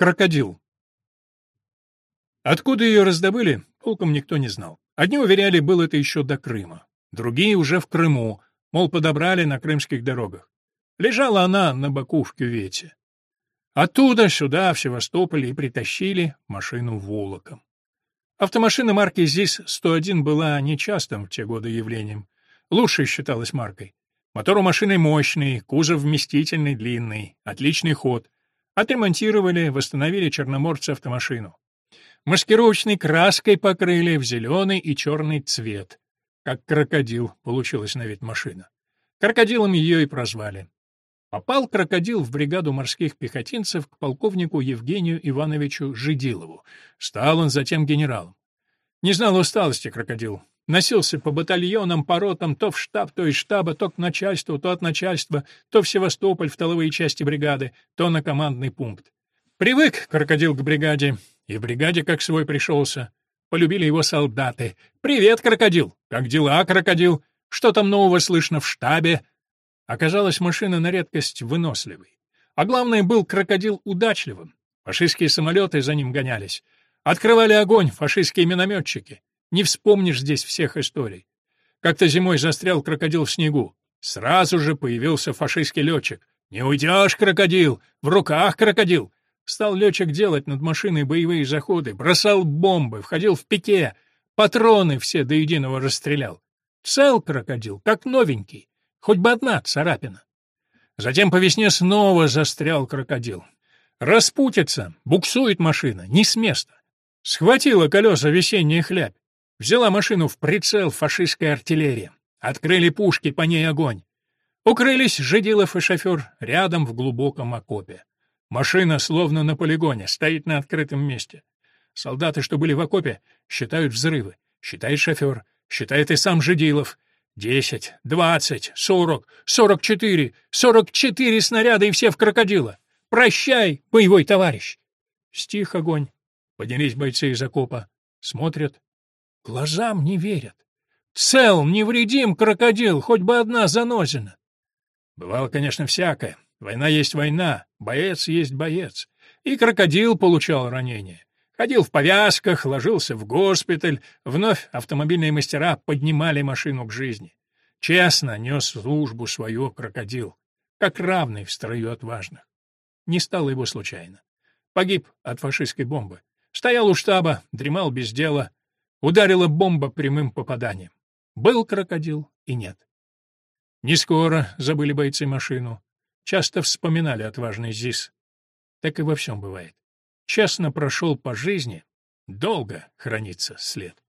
Крокодил. Откуда ее раздобыли, толком никто не знал. Одни уверяли, был это еще до Крыма. Другие уже в Крыму, мол, подобрали на крымских дорогах. Лежала она на боку в кювете. Оттуда сюда, в Севастополь, и притащили машину волоком. Автомашина марки ЗИС-101 была нечастым в те годы явлением. Лучшей считалась маркой. Мотор у машины мощный, кузов вместительный, длинный, отличный ход. Отремонтировали, восстановили черноморцы автомашину. Маскировочной краской покрыли в зеленый и черный цвет. Как крокодил получилась на вид машина. Крокодилом ее и прозвали. Попал крокодил в бригаду морских пехотинцев к полковнику Евгению Ивановичу Жидилову. Стал он затем генералом. Не знал усталости крокодил. Носился по батальонам, по ротам, то в штаб, то из штаба, то к начальству, то от начальства, то в Севастополь, в тыловые части бригады, то на командный пункт. Привык крокодил к бригаде, и в бригаде как свой пришелся. Полюбили его солдаты. «Привет, крокодил! Как дела, крокодил? Что там нового слышно в штабе?» Оказалась машина на редкость выносливой. А главное, был крокодил удачливым. Фашистские самолеты за ним гонялись. Открывали огонь фашистские минометчики. Не вспомнишь здесь всех историй. Как-то зимой застрял крокодил в снегу. Сразу же появился фашистский летчик. «Не уйдешь, крокодил! В руках крокодил!» Стал летчик делать над машиной боевые заходы, бросал бомбы, входил в пике, патроны все до единого расстрелял. Цел крокодил, как новенький, хоть бы одна царапина. Затем по весне снова застрял крокодил. Распутится, буксует машина, не с места. Схватила колеса весенняя хлябь. Взяла машину в прицел фашистская артиллерия. Открыли пушки, по ней огонь. Укрылись Жидилов и шофер рядом в глубоком окопе. Машина, словно на полигоне, стоит на открытом месте. Солдаты, что были в окопе, считают взрывы. Считает шофер, считает и сам Жидилов. Десять, двадцать, сорок, сорок четыре, сорок четыре снаряда и все в крокодила. Прощай, боевой товарищ! Стих огонь. Поднялись бойцы из окопа. Смотрят. Глазам не верят. Цел, невредим крокодил, хоть бы одна занозина. Бывало, конечно, всякое. Война есть война, боец есть боец. И крокодил получал ранения. Ходил в повязках, ложился в госпиталь, вновь автомобильные мастера поднимали машину к жизни. Честно нес службу свою крокодил, как равный в строю отважных. Не стало его случайно. Погиб от фашистской бомбы. Стоял у штаба, дремал без дела. Ударила бомба прямым попаданием. Был крокодил и нет. Не скоро забыли бойцы машину. Часто вспоминали отважный ЗИС. Так и во всем бывает. Честно прошел по жизни, долго хранится след.